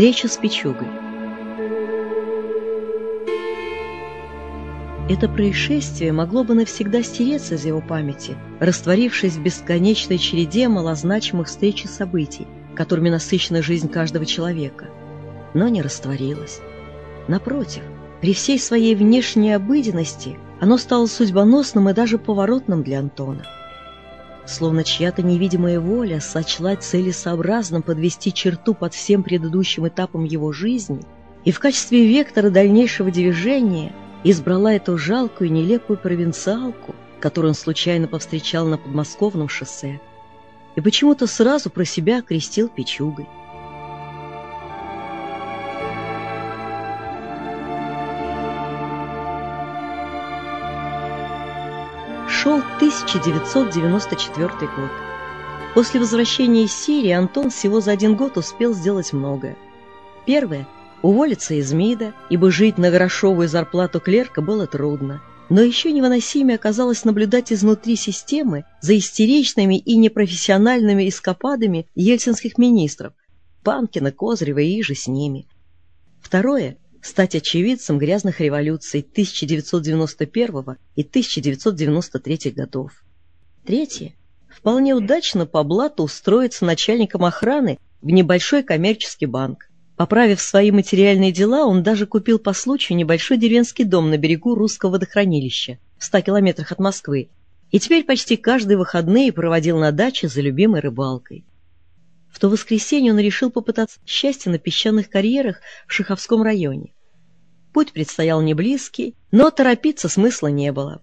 Встреча с Пичугой Это происшествие могло бы навсегда стереться из его памяти, растворившись в бесконечной череде малозначимых встреч и событий, которыми насыщена жизнь каждого человека. Но не растворилось. Напротив, при всей своей внешней обыденности оно стало судьбоносным и даже поворотным для Антона. Словно чья-то невидимая воля сочла целесообразным подвести черту под всем предыдущим этапом его жизни и в качестве вектора дальнейшего движения избрала эту жалкую нелепую провинциалку, которую он случайно повстречал на подмосковном шоссе, и почему-то сразу про себя окрестил Пичугой. Шел 1994 год. После возвращения из Сирии Антон всего за один год успел сделать многое. Первое – уволиться из МИДа, ибо жить на грошовую зарплату клерка было трудно. Но еще невыносимее оказалось наблюдать изнутри системы за истеричными и непрофессиональными эскападами ельцинских министров – Панкина, Козырева и же с ними. Второе – стать очевидцем грязных революций 1991 и 1993 годов. Третье – вполне удачно по блату устроиться начальником охраны в небольшой коммерческий банк. Поправив свои материальные дела, он даже купил по случаю небольшой деревенский дом на берегу русского водохранилища в 100 километрах от Москвы, и теперь почти каждые выходные проводил на даче за любимой рыбалкой. В то воскресенье он решил попытаться счастья на песчаных карьерах в Шиховском районе. Путь предстоял не близкий, но торопиться смысла не было.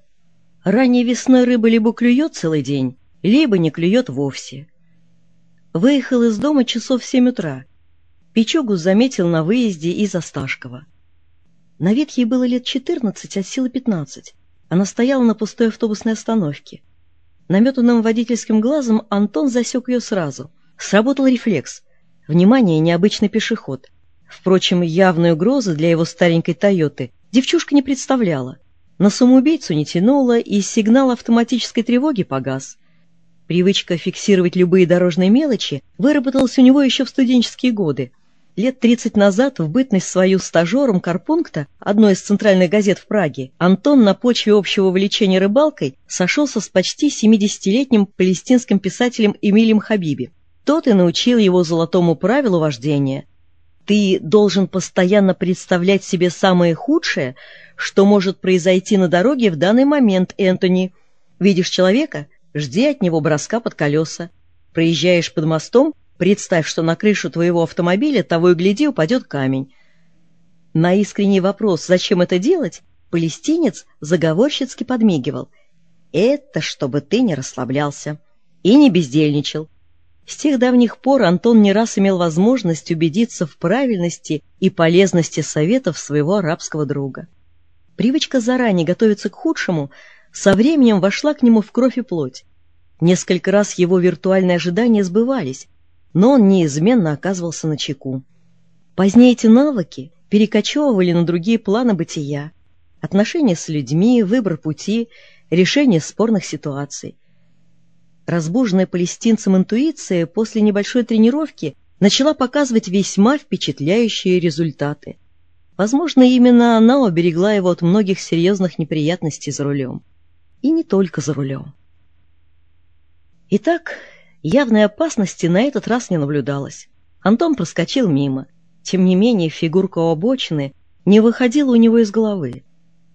Ранней весной рыба либо клюет целый день, либо не клюет вовсе. Выехал из дома часов в семь утра. Пичугу заметил на выезде из Осташкова. На вид ей было лет четырнадцать, от силы пятнадцать. Она стояла на пустой автобусной остановке. Наметанным водительским глазом Антон засек ее сразу — Сработал рефлекс. Внимание, необычный пешеход. Впрочем, явной угрозы для его старенькой «Тойоты» девчушка не представляла. На самоубийцу не тянула, и сигнал автоматической тревоги погас. Привычка фиксировать любые дорожные мелочи выработалась у него еще в студенческие годы. Лет 30 назад, в бытность свою стажером Карпункта, одной из центральных газет в Праге, Антон на почве общего увлечения рыбалкой сошелся с почти 70-летним палестинским писателем Эмилием Хабиби. Тот и научил его золотому правилу вождения. Ты должен постоянно представлять себе самое худшее, что может произойти на дороге в данный момент, Энтони. Видишь человека? Жди от него броска под колеса. Проезжаешь под мостом? Представь, что на крышу твоего автомобиля того и гляди упадет камень. На искренний вопрос, зачем это делать, палестинец заговорщицки подмигивал. Это чтобы ты не расслаблялся и не бездельничал. С тех давних пор Антон не раз имел возможность убедиться в правильности и полезности советов своего арабского друга. Привычка заранее готовиться к худшему со временем вошла к нему в кровь и плоть. Несколько раз его виртуальные ожидания сбывались, но он неизменно оказывался на чеку. Позднее эти навыки перекочевывали на другие планы бытия, отношения с людьми, выбор пути, решение спорных ситуаций – Разбуженная палестинцем интуиция после небольшой тренировки начала показывать весьма впечатляющие результаты. Возможно, именно она уберегла его от многих серьезных неприятностей за рулем. И не только за рулем. Итак, явной опасности на этот раз не наблюдалось. Антон проскочил мимо. Тем не менее, фигурка у обочины не выходила у него из головы.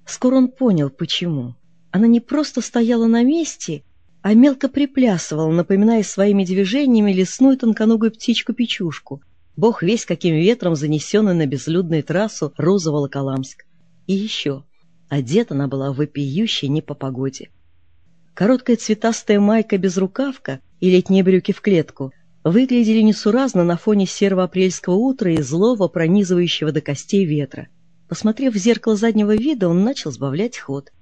Скоро он понял, почему. Она не просто стояла на месте а мелко приплясывал, напоминая своими движениями лесную тонконогую птичку-печушку, бог весь каким ветром занесенный на безлюдную трассу Розово-Волоколамск. И еще, одета она была вопиющей не по погоде. Короткая цветастая майка-безрукавка и летние брюки в клетку выглядели несуразно на фоне серого апрельского утра и злого, пронизывающего до костей ветра. Посмотрев в зеркало заднего вида, он начал сбавлять ход —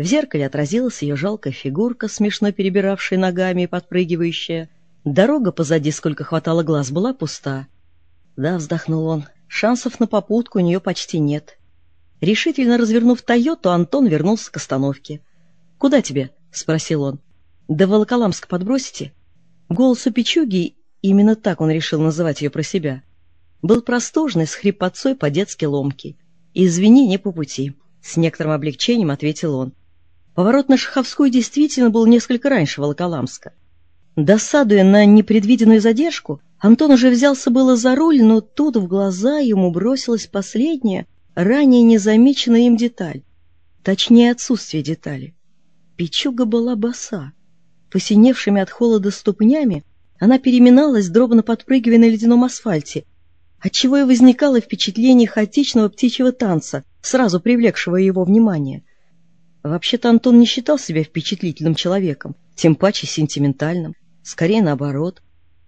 в зеркале отразилась ее жалкая фигурка, смешно перебиравшая ногами и подпрыгивающая. Дорога позади, сколько хватало глаз, была пуста. Да, вздохнул он, шансов на попутку у нее почти нет. Решительно развернув «Тойоту», Антон вернулся к остановке. «Куда тебе?» — спросил он. «До Волоколамска подбросите?» Голос у Пичуги, именно так он решил называть ее про себя, был простужный, с хрипотцой по-детски ломкий. «Извини, не по пути», — с некоторым облегчением ответил он. Поворот на Шаховскую действительно был несколько раньше Волоколамска. Досадуя на непредвиденную задержку, Антон уже взялся было за руль, но тут в глаза ему бросилась последняя, ранее незамеченная им деталь. Точнее, отсутствие детали. Печуга была боса. Посиневшими от холода ступнями она переминалась, дробно подпрыгивая на ледяном асфальте, отчего и возникало впечатление хаотичного птичьего танца, сразу привлекшего его внимание. Вообще-то Антон не считал себя впечатлительным человеком, тем паче сентиментальным, скорее наоборот.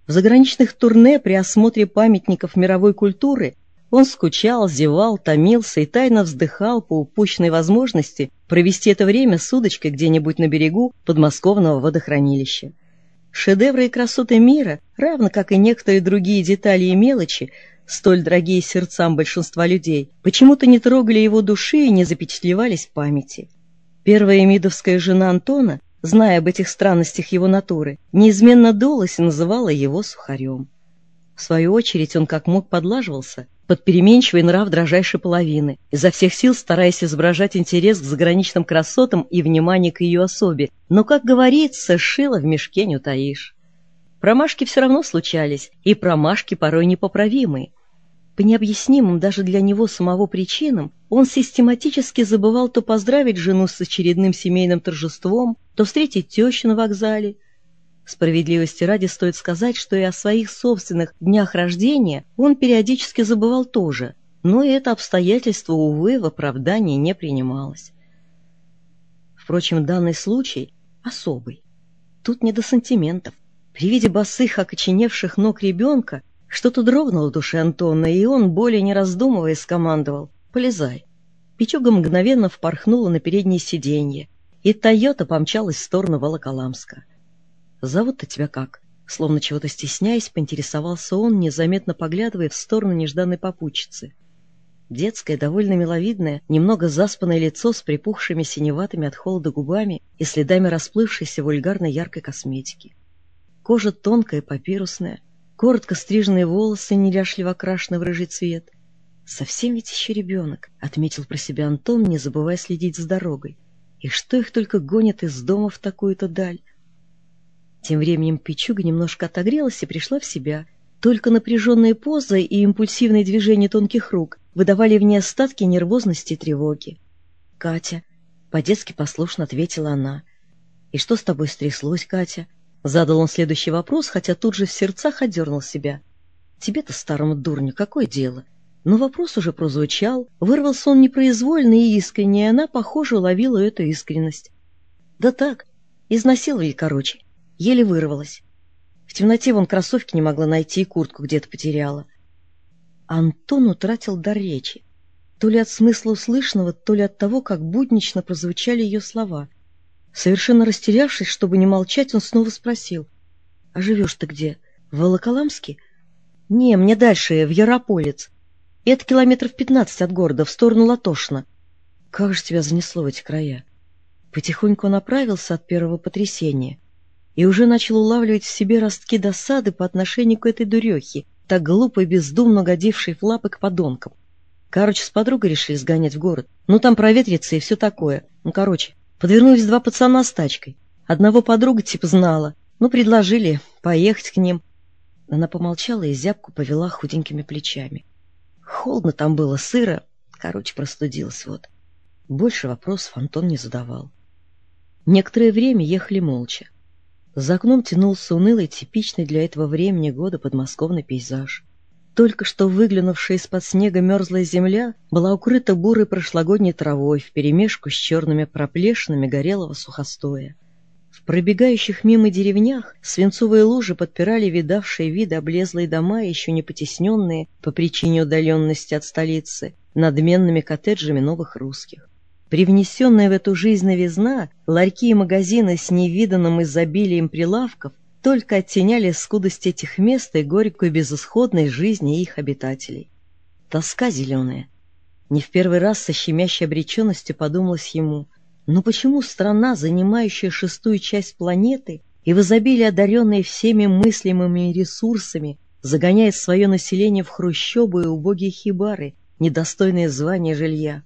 В заграничных турне при осмотре памятников мировой культуры он скучал, зевал, томился и тайно вздыхал по упущенной возможности провести это время с удочкой где-нибудь на берегу подмосковного водохранилища. Шедевры и красоты мира, равно как и некоторые другие детали и мелочи, столь дорогие сердцам большинства людей, почему-то не трогали его души и не запечатлевались в памяти. Первая эмидовская жена Антона, зная об этих странностях его натуры, неизменно дулась и называла его сухарем. В свою очередь он как мог подлаживался под переменчивый нрав дрожайшей половины, изо всех сил стараясь изображать интерес к заграничным красотам и внимание к ее особе, но, как говорится, шило в мешке не утаишь. Промашки все равно случались, и промашки порой непоправимые – по необъяснимым даже для него самого причинам он систематически забывал то поздравить жену с очередным семейным торжеством, то встретить тещу на вокзале. Справедливости ради стоит сказать, что и о своих собственных днях рождения он периодически забывал тоже, но и это обстоятельство, увы, в оправдании не принималось. Впрочем, данный случай особый. Тут не до сантиментов. При виде босых, окоченевших ног ребенка что-то дрогнуло в душе Антона, и он, более не раздумывая, скомандовал «Полезай». Пичуга мгновенно впорхнула на переднее сиденье, и Тойота помчалась в сторону Волоколамска. «Зовут-то тебя как?» Словно чего-то стесняясь, поинтересовался он, незаметно поглядывая в сторону нежданной попутчицы. Детское, довольно миловидное, немного заспанное лицо с припухшими синеватыми от холода губами и следами расплывшейся вульгарной яркой косметики. Кожа тонкая, папирусная, коротко стриженные волосы неряшливо окрашены в рыжий цвет. «Совсем ведь еще ребенок», — отметил про себя Антон, не забывая следить за дорогой. «И что их только гонят из дома в такую-то даль?» Тем временем Пичуга немножко отогрелась и пришла в себя. Только напряженная поза и импульсивные движения тонких рук выдавали в ней остатки нервозности и тревоги. «Катя», — по-детски послушно ответила она. «И что с тобой стряслось, Катя?» Задал он следующий вопрос, хотя тут же в сердцах одернул себя. Тебе-то, старому дурню, какое дело? Но вопрос уже прозвучал, вырвался он непроизвольно и искренне, и она, похоже, уловила эту искренность. Да так, изнасиловали, короче, еле вырвалась. В темноте вон кроссовки не могла найти и куртку где-то потеряла. Антон утратил дар речи. То ли от смысла услышанного, то ли от того, как буднично прозвучали ее слова — Совершенно растерявшись, чтобы не молчать, он снова спросил. — А живешь ты где? В Волоколамске? — Не, мне дальше, в Ярополец. Это километров пятнадцать от города, в сторону Латошина. Как же тебя занесло в эти края? Потихоньку он оправился от первого потрясения и уже начал улавливать в себе ростки досады по отношению к этой дурехе, так глупо и бездумно годившей в лапы к подонкам. Короче, с подругой решили сгонять в город. Ну, там проветриться и все такое. Ну, короче, Подвернулись два пацана с тачкой. Одного подруга типа знала. Ну, предложили поехать к ним. Она помолчала и зябку повела худенькими плечами. Холодно там было, сыро. Короче, простудилась вот. Больше вопросов Антон не задавал. Некоторое время ехали молча. За окном тянулся унылый, типичный для этого времени года подмосковный пейзаж. Только что выглянувшая из-под снега мерзлая земля была укрыта бурой прошлогодней травой вперемешку с черными проплешинами горелого сухостоя. В пробегающих мимо деревнях свинцовые лужи подпирали видавшие виды облезлые дома, еще не потесненные по причине удаленности от столицы, надменными коттеджами новых русских. Привнесенная в эту жизнь новизна, ларьки и магазины с невиданным изобилием прилавков только оттеняли скудость этих мест и горькую безысходность жизни их обитателей. Тоска зеленая. Не в первый раз со щемящей обреченностью подумалось ему, но почему страна, занимающая шестую часть планеты и в изобилии одаренная всеми мыслимыми ресурсами, загоняет свое население в хрущобы и убогие хибары, недостойные звания жилья?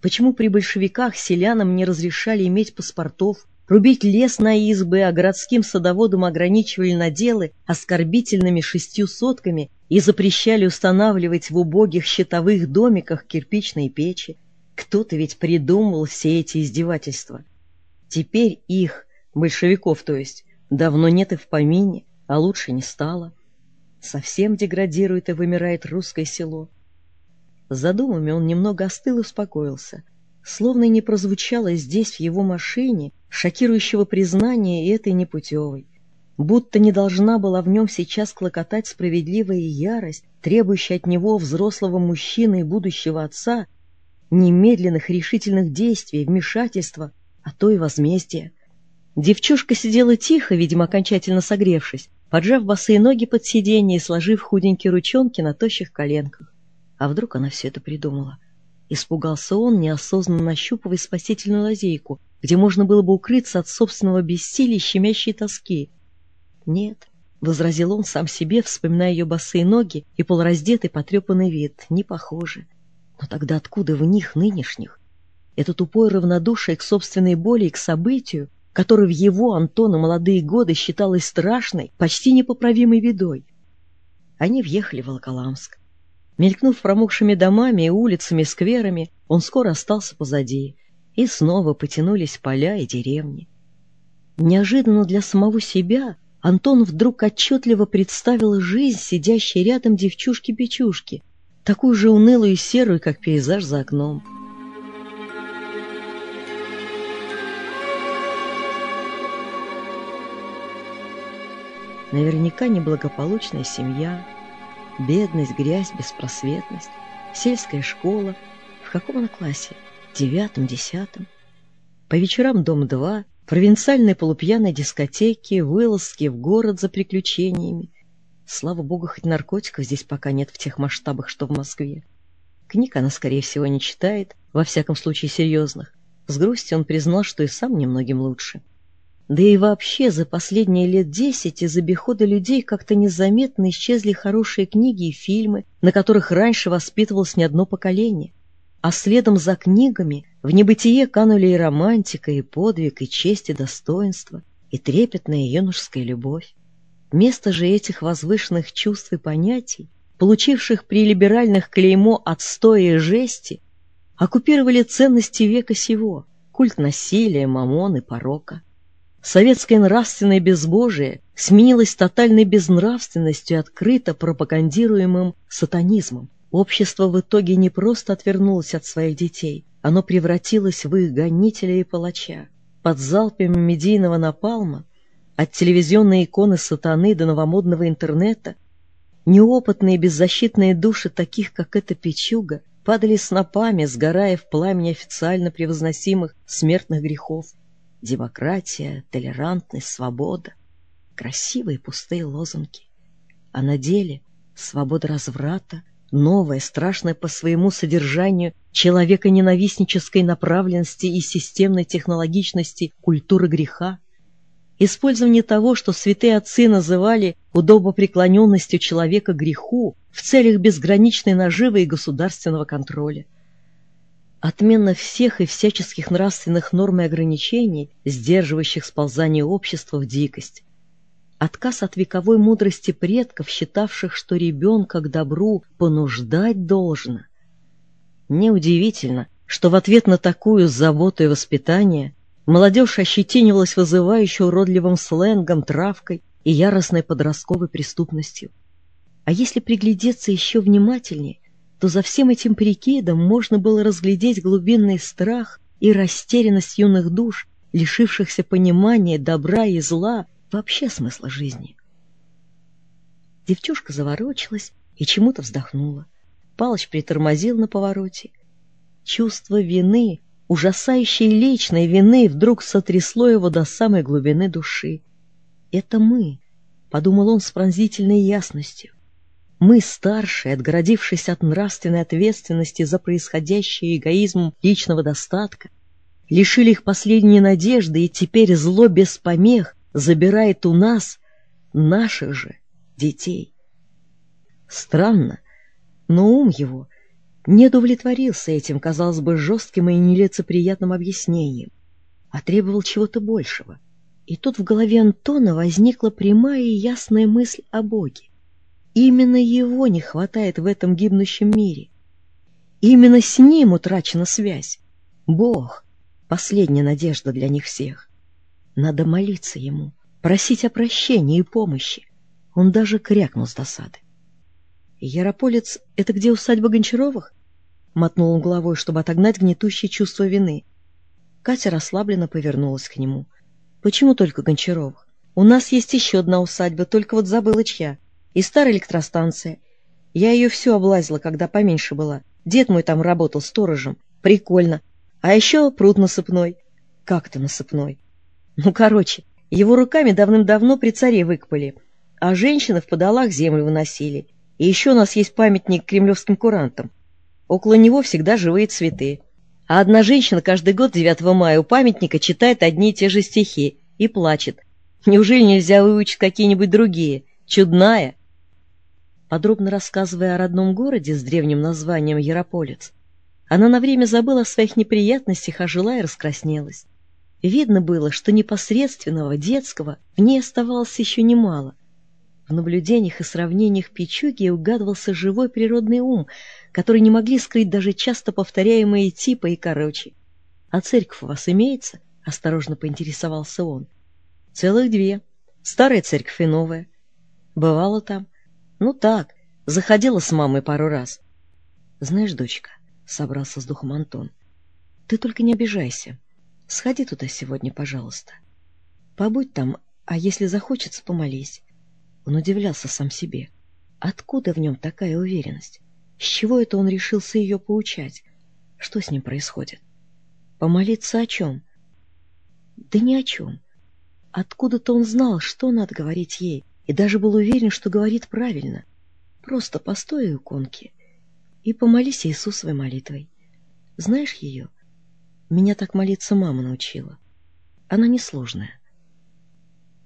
Почему при большевиках селянам не разрешали иметь паспортов, рубить лес на избы, а городским садоводам ограничивали наделы оскорбительными шестью сотками и запрещали устанавливать в убогих щитовых домиках кирпичные печи? Кто-то ведь придумал все эти издевательства. Теперь их, большевиков то есть, давно нет и в помине, а лучше не стало. Совсем деградирует и вымирает русское село. За думами он немного остыл и успокоился. Словно не прозвучало здесь, в его машине, шокирующего признания этой непутевой. Будто не должна была в нем сейчас клокотать справедливая ярость, требующая от него, взрослого мужчины и будущего отца, немедленных решительных действий, вмешательства, а то и возмездия. Девчушка сидела тихо, видимо, окончательно согревшись, поджав босые ноги под сиденье и сложив худенькие ручонки на тощих коленках. А вдруг она все это придумала? Испугался он, неосознанно нащупывая спасительную лазейку, где можно было бы укрыться от собственного бессилия и щемящей тоски. «Нет», — возразил он сам себе, вспоминая ее босые ноги и полураздетый потрепанный вид, — «не похоже. Но тогда откуда в них нынешних? Это тупое равнодушие к собственной боли и к событию, которое в его, Антона, молодые годы считалось страшной, почти непоправимой бедой. Они въехали в Волоколамск. Мелькнув промокшими домами и улицами, скверами, он скоро остался позади, и снова потянулись поля и деревни. Неожиданно для самого себя Антон вдруг отчетливо представил жизнь сидящей рядом девчушки-печушки, такую же унылую и серую, как пейзаж за окном. Наверняка неблагополучная семья — Бедность, грязь, беспросветность. Сельская школа. В каком она классе? Девятом, десятом. По вечерам дом-2, провинциальные полупьяные дискотеки, вылазки в город за приключениями. Слава богу, хоть наркотиков здесь пока нет в тех масштабах, что в Москве. Книг она, скорее всего, не читает, во всяком случае серьезных. С грустью он признал, что и сам немногим лучше. Да и вообще за последние лет десять из обихода людей как-то незаметно исчезли хорошие книги и фильмы, на которых раньше воспитывалось не одно поколение. А следом за книгами в небытие канули и романтика, и подвиг, и честь, и достоинство, и трепетная юношеская любовь. Место же этих возвышенных чувств и понятий, получивших при либеральных клеймо отстоя и жести, оккупировали ценности века сего, культ насилия, мамон и порока. Советское нравственное безбожие сменилось тотальной безнравственностью, открыто пропагандируемым сатанизмом. Общество в итоге не просто отвернулось от своих детей, оно превратилось в их гонителя и палача. Под залпами медийного напалма, от телевизионной иконы сатаны до новомодного интернета, неопытные беззащитные души таких, как эта печуга, падали снопами, сгорая в пламени официально превозносимых смертных грехов. Демократия, толерантность, свобода. Красивые пустые лозунги. А на деле свобода разврата, новая, страшная по своему содержанию, человеконенавистнической направленности и системной технологичности культуры греха, использование того, что святые отцы называли удобопреклоненностью человека греху в целях безграничной наживы и государственного контроля – Отмена всех и всяческих нравственных норм и ограничений, сдерживающих сползание общества в дикость. Отказ от вековой мудрости предков, считавших, что ребенка к добру понуждать должно. Неудивительно, что в ответ на такую заботу и воспитание молодежь ощетинивалась вызывающе уродливым сленгом, травкой и яростной подростковой преступностью. А если приглядеться еще внимательнее, то за всем этим прикидом можно было разглядеть глубинный страх и растерянность юных душ, лишившихся понимания добра и зла, вообще смысла жизни. Девчушка заворочилась и чему-то вздохнула. Палыч притормозил на повороте. Чувство вины, ужасающей личной вины, вдруг сотрясло его до самой глубины души. «Это мы», — подумал он с пронзительной ясностью. Мы, старшие, отгородившись от нравственной ответственности за происходящее эгоизмом личного достатка, лишили их последней надежды, и теперь зло без помех забирает у нас наших же детей. Странно, но ум его не удовлетворился этим, казалось бы, жестким и нелицеприятным объяснением, а требовал чего-то большего. И тут в голове Антона возникла прямая и ясная мысль о Боге. Именно его не хватает в этом гибнущем мире. Именно с ним утрачена связь. Бог — последняя надежда для них всех. Надо молиться ему, просить о прощении и помощи. Он даже крякнул с досады. «Ярополец — это где усадьба Гончаровых?» Мотнул он головой, чтобы отогнать гнетущее чувство вины. Катя расслабленно повернулась к нему. «Почему только Гончаровых? У нас есть еще одна усадьба, только вот забыла чья. И старая электростанция. Я ее всю облазила, когда поменьше была. Дед мой там работал сторожем. Прикольно. А еще пруд насыпной. Как-то насыпной. Ну, короче, его руками давным-давно при царе выкопали, а женщины в подолах землю выносили. И еще у нас есть памятник кремлевским курантам. Около него всегда живые цветы. А одна женщина каждый год 9 мая у памятника читает одни и те же стихи и плачет. Неужели нельзя выучить какие-нибудь другие? Чудная. Подробно рассказывая о родном городе с древним названием Ярополец, она на время забыла о своих неприятностях, а жила и раскраснелась. Видно было, что непосредственного, детского в ней оставалось еще немало. В наблюдениях и сравнениях Пичуги угадывался живой природный ум, который не могли скрыть даже часто повторяемые типы и короче. — А церковь у вас имеется? — осторожно поинтересовался он. — Целых две. Старая церковь и новая. Бывало там. Ну так, заходила с мамой пару раз. — Знаешь, дочка, — собрался с духом Антон, — ты только не обижайся. Сходи туда сегодня, пожалуйста. Побудь там, а если захочется, помолись. Он удивлялся сам себе. Откуда в нем такая уверенность? С чего это он решился ее поучать? Что с ним происходит? Помолиться о чем? Да ни о чем. Откуда-то он знал, что надо говорить ей, и даже был уверен, что говорит правильно. Просто постой у иконки и помолись Иисусовой молитвой. Знаешь ее? Меня так молиться мама научила. Она несложная.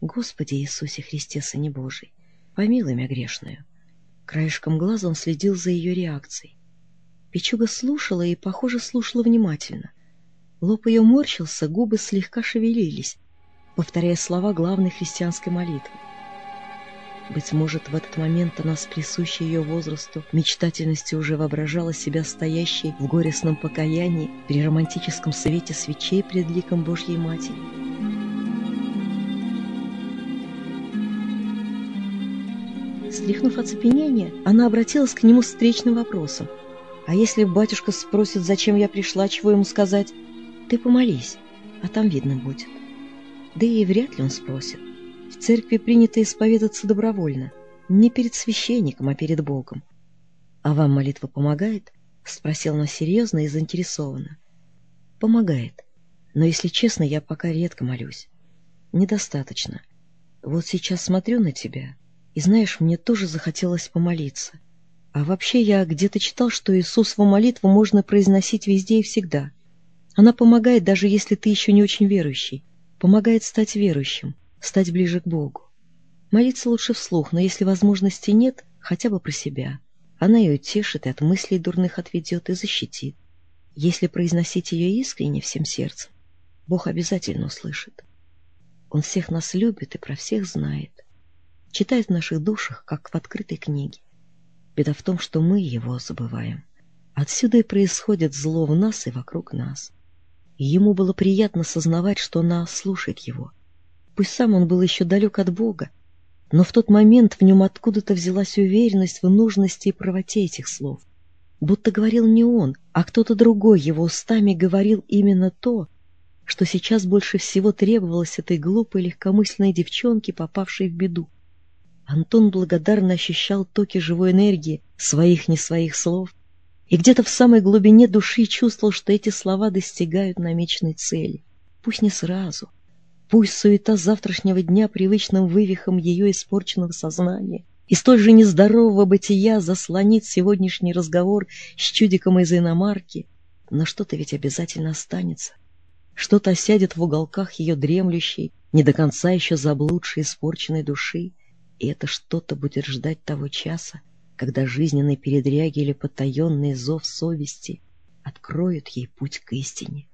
Господи Иисусе Христе, Сыне Божий, помилуй меня грешную. Краешком глаза он следил за ее реакцией. Печуга слушала и, похоже, слушала внимательно. Лоб ее морщился, губы слегка шевелились, повторяя слова главной христианской молитвы. Быть может, в этот момент она с присущей ее возрасту мечтательностью уже воображала себя стоящей в горестном покаянии при романтическом свете свечей пред ликом Божьей Матери. Стряхнув оцепенение, она обратилась к нему с встречным вопросом. «А если батюшка спросит, зачем я пришла, чего ему сказать? Ты помолись, а там видно будет». Да и вряд ли он спросит. Церкви принято исповедаться добровольно, не перед священником, а перед Богом. «А вам молитва помогает?» — спросила она серьезно и заинтересованно. «Помогает. Но, если честно, я пока редко молюсь. Недостаточно. Вот сейчас смотрю на тебя и знаешь, мне тоже захотелось помолиться. А вообще я где-то читал, что Иисусову молитву можно произносить везде и всегда. Она помогает, даже если ты еще не очень верующий. Помогает стать верующим, стать ближе к Богу. Молиться лучше вслух, но если возможности нет, хотя бы про себя. Она ее утешит и от мыслей дурных отведет и защитит. Если произносить ее искренне всем сердцем, Бог обязательно услышит. Он всех нас любит и про всех знает читает в наших душах, как в открытой книге. Беда в том, что мы его забываем. Отсюда и происходит зло в нас и вокруг нас. И ему было приятно сознавать, что она слушает его. Пусть сам он был еще далек от Бога, но в тот момент в нем откуда-то взялась уверенность в нужности и правоте этих слов. Будто говорил не он, а кто-то другой его устами говорил именно то, что сейчас больше всего требовалось этой глупой легкомысленной девчонке, попавшей в беду. Антон благодарно ощущал токи живой энергии своих не своих слов и где-то в самой глубине души чувствовал, что эти слова достигают намеченной цели. Пусть не сразу, пусть суета завтрашнего дня привычным вывихом ее испорченного сознания и столь же нездорового бытия заслонит сегодняшний разговор с чудиком из иномарки, но что-то ведь обязательно останется. Что-то осядет в уголках ее дремлющей, не до конца еще заблудшей испорченной души, и это что-то будет ждать того часа, когда жизненные передряги или потаенный зов совести откроют ей путь к истине.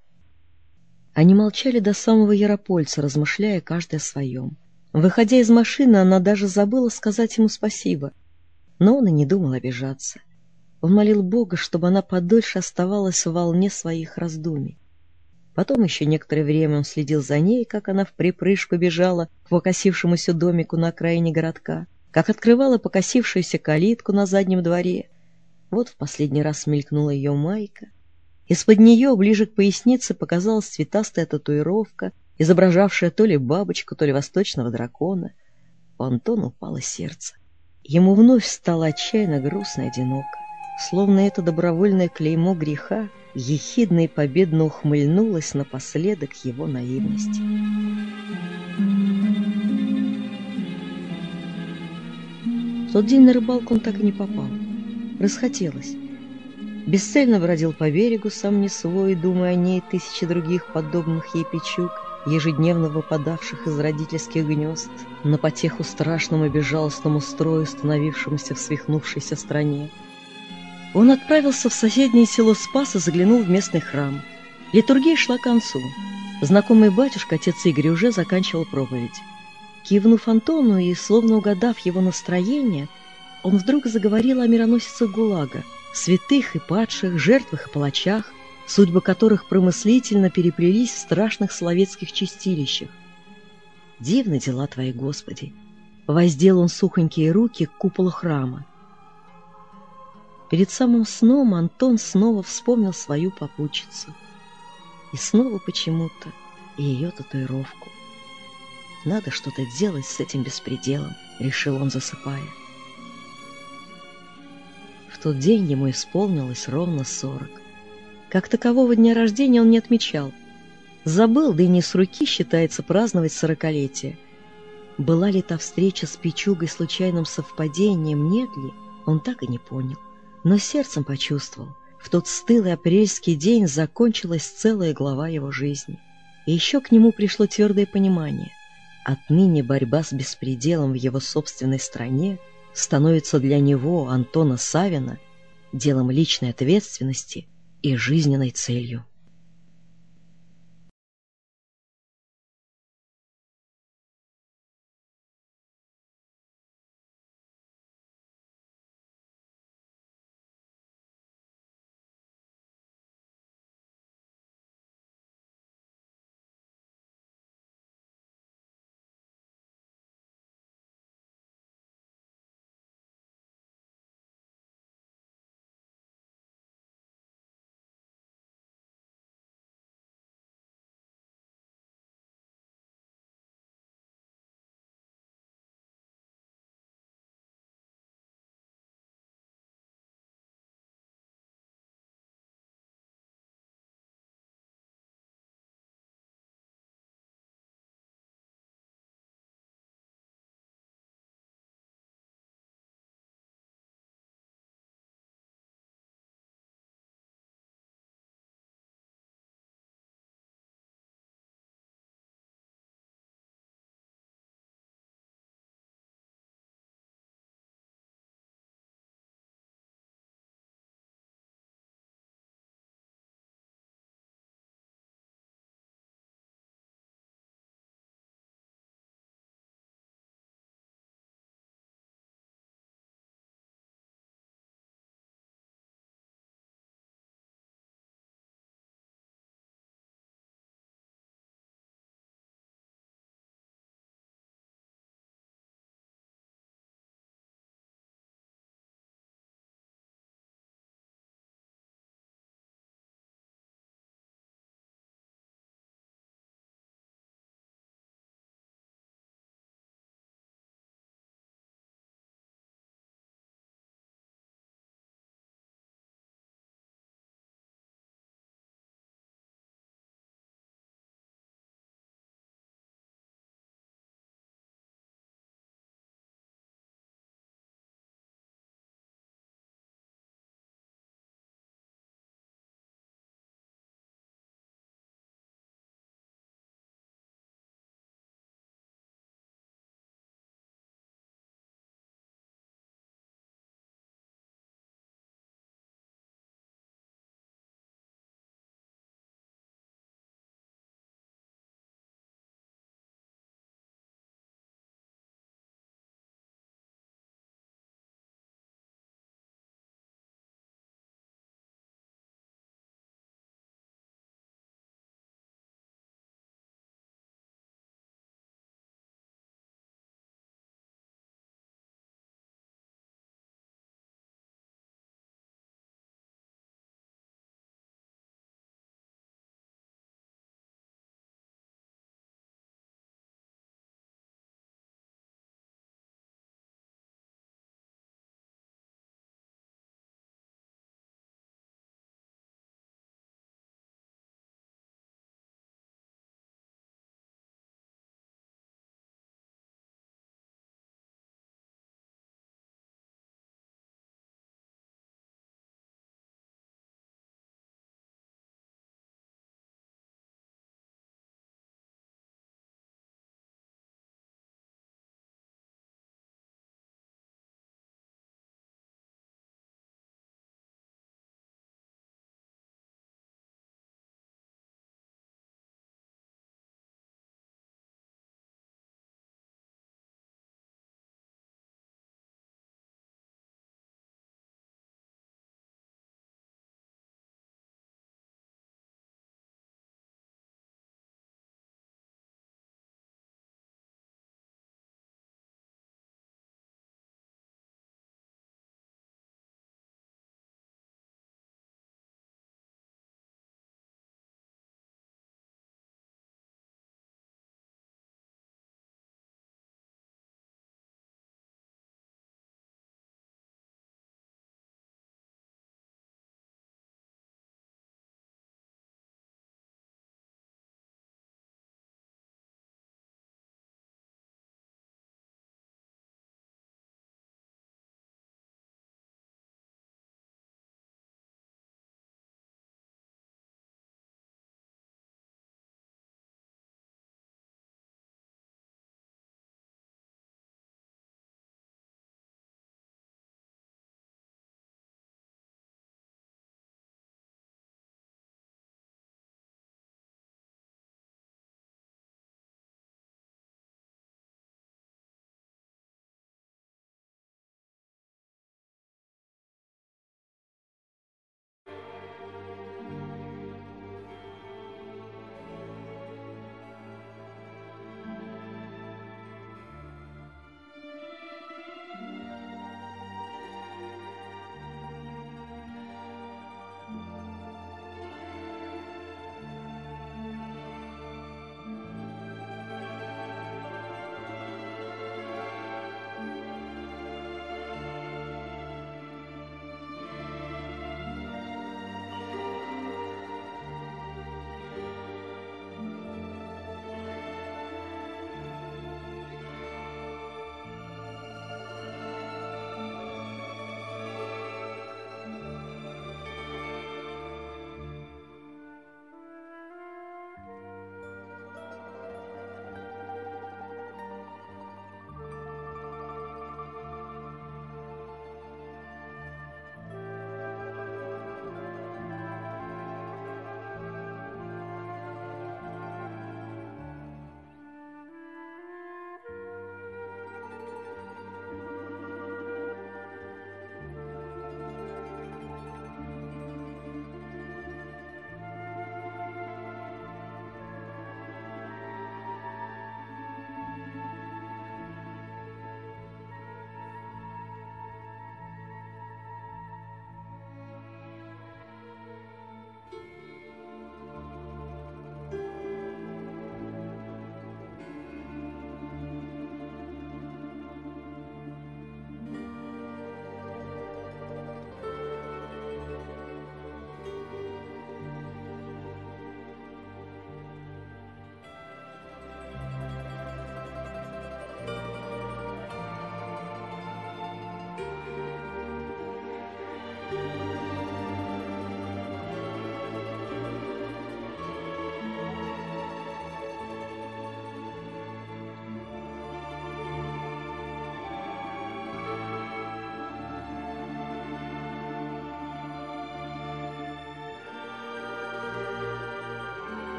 Они молчали до самого Яропольца, размышляя каждый о своем. Выходя из машины, она даже забыла сказать ему спасибо, но он и не думал обижаться. Он молил Бога, чтобы она подольше оставалась в волне своих раздумий. Потом еще некоторое время он следил за ней, как она в припрыжку бежала к покосившемуся домику на окраине городка, как открывала покосившуюся калитку на заднем дворе. Вот в последний раз мелькнула ее майка. Из-под нее, ближе к пояснице, показалась цветастая татуировка, изображавшая то ли бабочку, то ли восточного дракона. У Антона упало сердце. Ему вновь стало отчаянно грустно и одиноко. Словно это добровольное клеймо греха ехидно и победно ухмыльнулось напоследок его наивности. В тот день на рыбалку он так и не попал. Расхотелось. Бесцельно бродил по берегу, сам не свой, думая о ней тысячи других подобных ей печук, ежедневно выпадавших из родительских гнезд, на потеху страшному и безжалостному строю, становившемуся в свихнувшейся стране. Он отправился в соседнее село Спас и заглянул в местный храм. Литургия шла к концу. Знакомый батюшка, отец Игорь, уже заканчивал проповедь. Кивнув Антону и словно угадав его настроение, он вдруг заговорил о мироносицах ГУЛАГа — святых и падших, жертвах и палачах, судьбы которых промыслительно переплелись в страшных словецких чистилищах. Дивны дела Твои, Господи! Воздел он сухонькие руки к куполу храма. Перед самым сном Антон снова вспомнил свою попутчицу. И снова почему-то ее татуировку. Надо что-то делать с этим беспределом, решил он, засыпая. В тот день ему исполнилось ровно сорок. Как такового дня рождения он не отмечал. Забыл, да и не с руки считается праздновать сорокалетие. Была ли та встреча с Пичугой случайным совпадением, нет ли, он так и не понял. Но сердцем почувствовал, в тот стылый апрельский день закончилась целая глава его жизни. И еще к нему пришло твердое понимание. Отныне борьба с беспределом в его собственной стране — становится для него, Антона Савина, делом личной ответственности и жизненной целью.